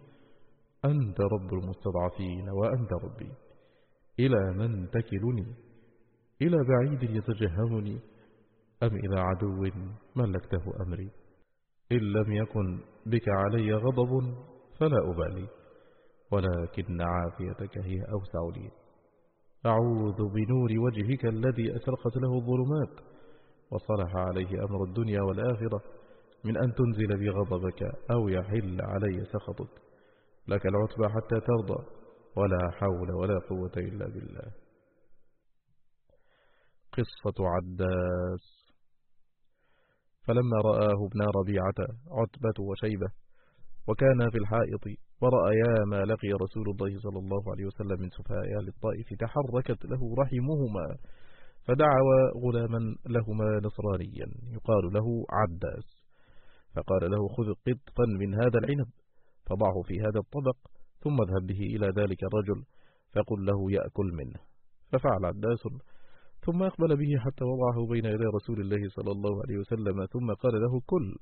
أنت رب المستضعفين وأنت ربي. إلى من تكلني؟ إلى بعيد يتجهمني؟ أم إلى عدو ملكته أمري؟ إن لم يكن بك علي غضب فلا أبالي ولكن عافيتك هي أوسع لي. أعوذ بنور وجهك الذي أشرقت له الظلمات وصلح عليه أمر الدنيا والآخرة. من أن تنزل بغضبك أو يحل علي سخطك. لك العتبى حتى ترضى ولا حول ولا قوة إلا بالله. قصة عداس. فلما رآه ابن ربيعة عتبة وشيبة وكان في الحائط ورأيا ما لقي رسول الله صلى الله عليه وسلم من سفهاء أهل الطائف تحركت له رحمهما فدعوا غلاما لهما نصرانيا يقال له عداس. فقال له خذ قطفا من هذا العنب فضعه في هذا الطبق ثم اذهب به إلى ذلك الرجل فقل له يأكل منه. ففعل عداس ثم أقبل به حتى وضعه بين يدي رسول الله صلى الله عليه وسلم ثم قال له كل.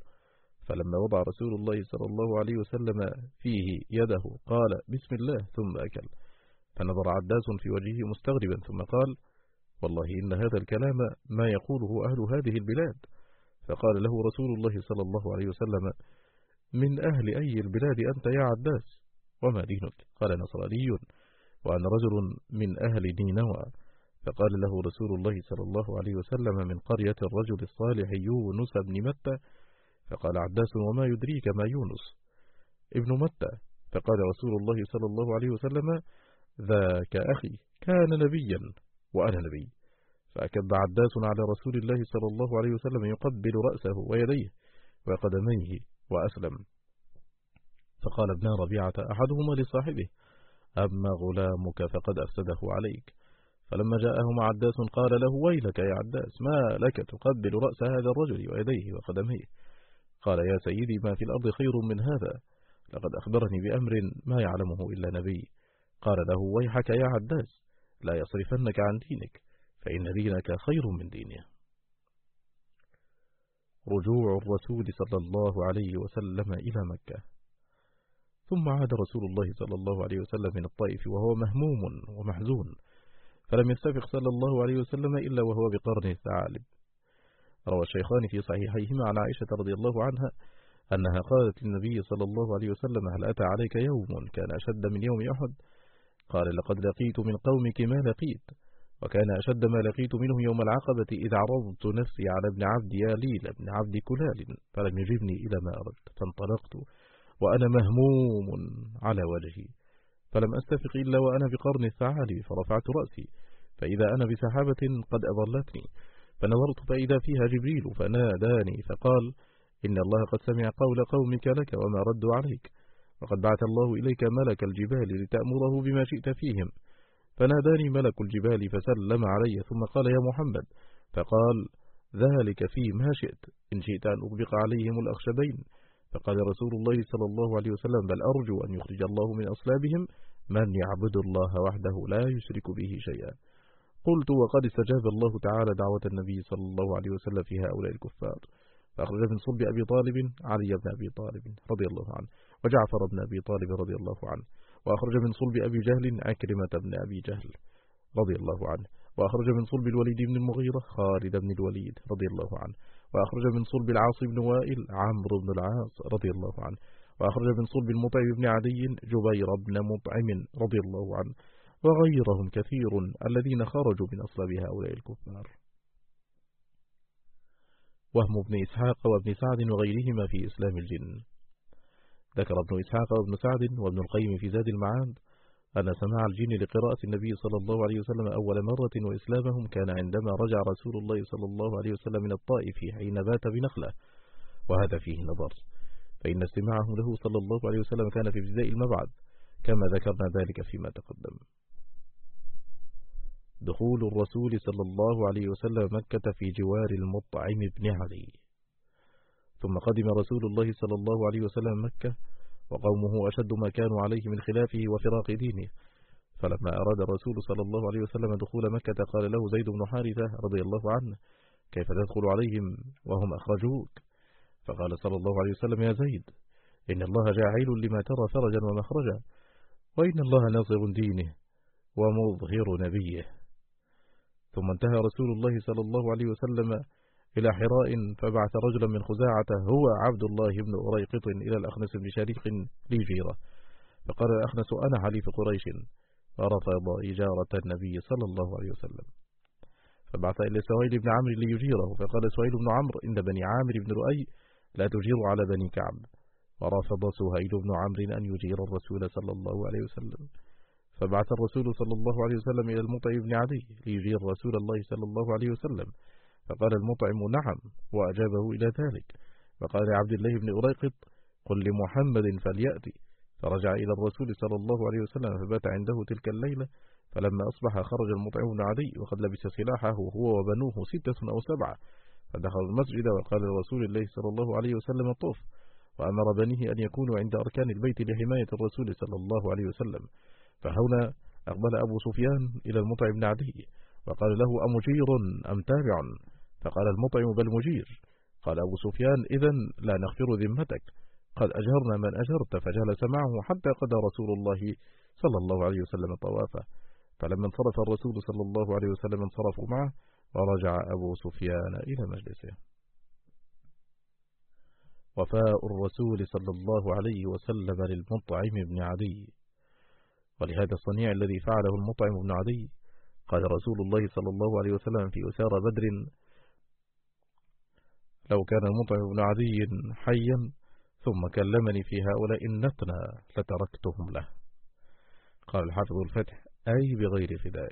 فلما وضع رسول الله صلى الله عليه وسلم فيه يده قال بسم الله ثم أكل. فنظر عداس في وجهه مستغربا ثم قال والله إن هذا الكلام ما يقوله أهل هذه البلاد. فقال له رسول الله صلى الله عليه وسلم من أهل أي البلاد أنت يا عداس وما دينك؟ قال نصراني. وأنا رجل من أهل نينوى فقال له رسول الله صلى الله عليه وسلم من قرية الرجل الصالح يونس بن متى؟ فقال عداس وما يدريك ما يونس ابن متى؟ فقال رسول الله صلى الله عليه وسلم ذاك أخي كان نبيا وأنا نبي. فأكب عداس على رسول الله صلى الله عليه وسلم يقبل رأسه ويديه وقدميه وأسلم. فقال ابن ربيعة أحدهما لصاحبه أما غلامك فقد أفسده عليك. فلما جاءهما عداس قال له ويلك يا عداس ما لك تقبل رأس هذا الرجل ويديه وقدميه قال يا سيدي ما في الأرض خير من هذا. لقد أخبرني بأمر ما يعلمه إلا نبي. قال له ويحك يا عداس لا يصرفنك عن دينك. فإن دينك خير من دينه. رجوع الرسول صلى الله عليه وسلم إلى مكة. ثم عاد رسول الله صلى الله عليه وسلم من الطائف وهو مهموم ومحزون فلم يستفق صلى الله عليه وسلم إلا وهو بقرن الثعالب. روى الشيخان في صحيحيهما عن عائشة رضي الله عنها أنها قالت للنبي صلى الله عليه وسلم هل أتى عليك يوم كان أشد من يوم أحد؟ قال لقد لقيت من قومك ما لقيت. وكان أشد ما لقيت منه يوم العقبة إذ عرضت نفسي على ابن عبد ياليل ابن عبد كلال فلم يجبني إلى ما أردت فانطلقت وأنا مهموم على وجهي فلم أستفق إلا وأنا بقرن الثعالب فرفعت رأسي فإذا أنا بسحابة قد أضلتني فنظرت فإذا فيها جبريل فناداني فقال إن الله قد سمع قول قومك لك وما ردوا عليك وقد بعث الله إليك ملك الجبال لتأمره بما شئت فيهم فناداني ملك الجبال فسلم علي ثم قال يا محمد فقال ذلك في ما شئت إن شئت أن أطبق عليهم الأخشبين. فقال رسول الله صلى الله عليه وسلم بل أرجو أن يخرج الله من أصلابهم من يعبد الله وحده لا يشرك به شيئا. قلت وقد استجاب الله تعالى دعوة النبي صلى الله عليه وسلم في هؤلاء الكفار. فأخرج من صلب أبي طالب علي بن أبي طالب رضي الله عنه وجعفر بن أبي طالب رضي الله عنه. وأخرج من صلب أبي جهل عكرمة بن أبي جهل رضي الله عنه. وأخرج من صلب الوليد بن المغيرة خالد بن الوليد رضي الله عنه. وأخرج من صلب العاص بن وائل عمرو بن العاص رضي الله عنه. وأخرج من صلب المطعم بن عدي جبير بن مطعم رضي الله عنه. وغيرهم كثير الذين خرجوا من أصلاب هؤلاء الكفار. وهم ابن إسحاق وابن سعد وغيرهما في إسلام الجن. ذكر ابن إسحاق وابن سعد وابن القيم في زاد المعاد أن سماع الجن لقراءة النبي صلى الله عليه وسلم أول مرة وإسلامهم كان عندما رجع رسول الله صلى الله عليه وسلم من الطائف حين بات بنخلة وهذا فيه نظر. فإن استماعهم له صلى الله عليه وسلم كان في ابتداء المبعد كما ذكرنا ذلك فيما تقدم. دخول الرسول صلى الله عليه وسلم مكة في جوار المطعم بن علي. ثم قدم رسول الله صلى الله عليه وسلم مكة وقومه أشد ما كانوا عليه من خلافه وفراق دينه. فلما أراد الرسول صلى الله عليه وسلم دخول مكة قال له زيد بن حارثة رضي الله عنه كيف تدخل عليهم وهم أخرجوك؟ فقال صلى الله عليه وسلم يا زيد إن الله جاعل لما ترى فرجا ومخرجا وإن الله ناصر دينه ومظهر نبيه. ثم انتهى رسول الله صلى الله عليه وسلم إلى حراء فبعث رجلا من خزاعة هو عبد الله بن أريقط إلى الأخنس بن شريق ليجيره فقال الأخنس أنا حليف قريش. فرفض إجارة النبي صلى الله عليه وسلم. فبعث إلى سويل بن عمرو ليجيره فقال سويل بن عمرو إن بني عامر بن رؤي لا تجير على بني كعب. ورفض سهيل بن عمرو أن يجير الرسول صلى الله عليه وسلم. فبعث الرسول صلى الله عليه وسلم إلى المطع بن عدي ليجير رسول الله صلى الله عليه وسلم. فقال المطعم نعم وأجابه إلى ذلك. فقال عبد الله بن أريقط قل لمحمد فليأتي فرجع إلى الرسول صلى الله عليه وسلم فبات عنده تلك الليلة فلما أصبح خرج المطعم بن عدي وقد لبس سلاحه هو وبنوه ستة أو سبعة فدخل المسجد وقال لرسول الله صلى الله عليه وسلم طف وأمر بنيه أن يكونوا عند أركان البيت لحماية الرسول صلى الله عليه وسلم. فهنا أقبل أبو سفيان إلى المطعم بن عدي وقال له أمجير أم تابع؟ فقال المطعم بل مجير. قال أبو سفيان إذا لا نغفر ذمتك. قد أجهرنا من أجرت فجلس معه حتى قضى رسول الله صلى الله عليه وسلم طوافه. فلما انصرف الرسول صلى الله عليه وسلم انصرفوا معه ورجع أبو سفيان إلى مجلسه. وفاء الرسول صلى الله عليه وسلم للمطعم بن عدي. ولهذا الصنيع الذي فعله المطعم بن عدي قال رسول الله صلى الله عليه وسلم في أسار بدر لو كان المطعم بن عدي حيا ثم كلمني في هؤلاء النتنى لتركتهم له. قال الحافظ الفتح أي بغير فداء.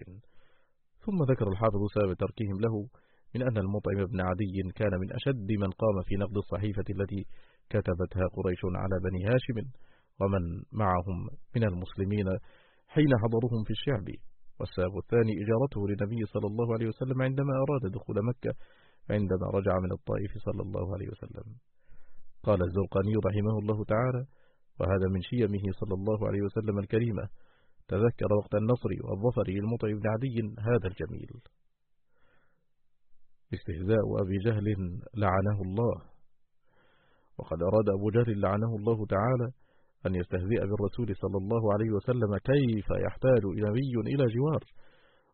ثم ذكر الحافظ سبب تركهم له من أن المطعم بن عدي كان من أشد من قام في نقد الصحيفة التي كتبتها قريش على بني هاشم ومن معهم من المسلمين حين حضرهم في الشعب. والسبب الثاني إجارته للنبي صلى الله عليه وسلم عندما أراد دخول مكة عندما رجع من الطائف صلى الله عليه وسلم. قال الزرقاني رحمه الله تعالى وهذا من شيمه صلى الله عليه وسلم الكريمة. تذكر وقت النصر والظفر للمطع بن عدي هذا الجميل. استهزاء أبي جهل لعنه الله. وقد أراد أبو جهل لعنه الله تعالى أن يستهزئ بالرسول صلى الله عليه وسلم كيف يحتاج نبي إلى جوار.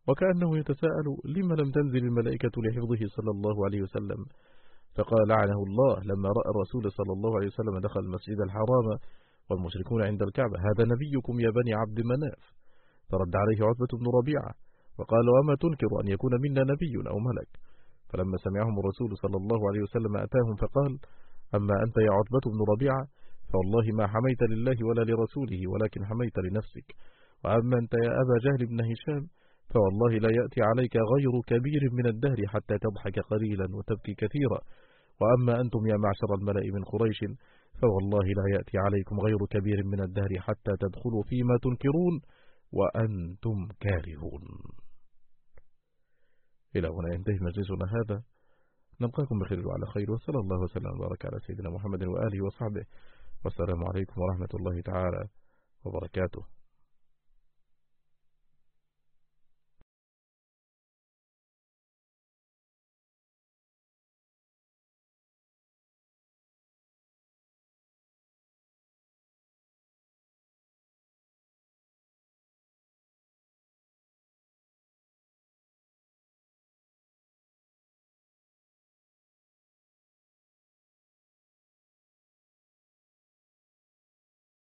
وكأنه يتساءل لما لم تنزل الملائكة لحفظه صلى الله عليه وسلم؟ فقال لعنه الله لما رأى الرسول صلى الله عليه وسلم دخل المسجد الحرام والمشركون عند الكعبة. هذا نبيكم يا بني عبد مناف. فرد عليه عتبة بن ربيعة. وقال وما تنكر أن يكون منا نبي أو ملك؟ فلما سمعهم الرسول صلى الله عليه وسلم أتاهم فقال أما أنت يا عتبة بن ربيعة فوالله ما حميت لله ولا لرسوله ولكن حميت لنفسك. وأما أنت يا أبا جهل بن هشام فوالله لا يأتي عليك غير كبير من الدهر حتى تضحك قليلا وتبكي كثيرا. وأما أنتم يا معشر الملأ من قريش فوالله لا يأتي عليكم غير كبير من الدهر حتى تدخلوا فيما تنكرون وأنتم كارهون. إلى هنا ينتهي مجلسنا هذا. نلقاكم بخير وعلى خير وصلى الله وسلم وبارك على سيدنا محمد وآله وصحبه. والسلام عليكم ورحمة الله تعالى وبركاته.